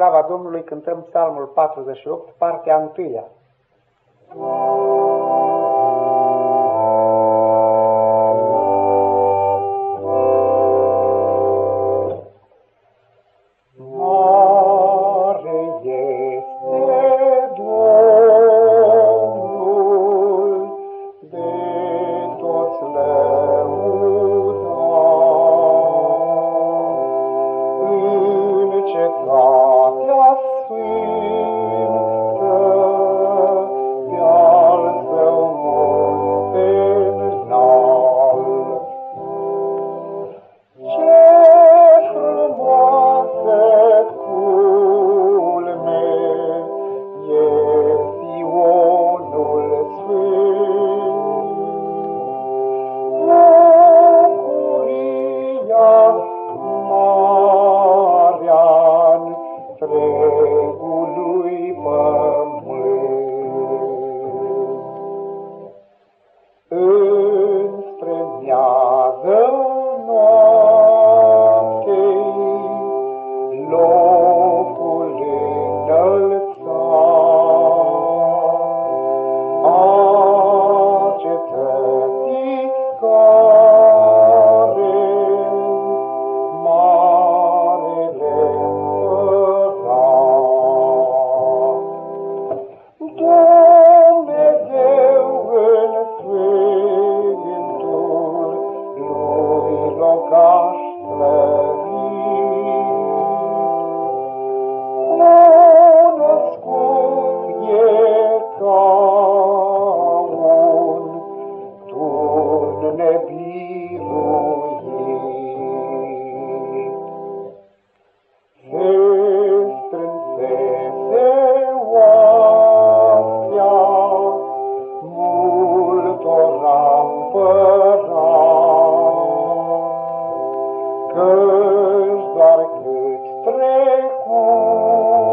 slava Domnului cântăm psalmul 48, partea 1. locul înălțat a cetății care marele păcat. Dumnezeu în sfântul lui locaș Căci doar cât trecură tot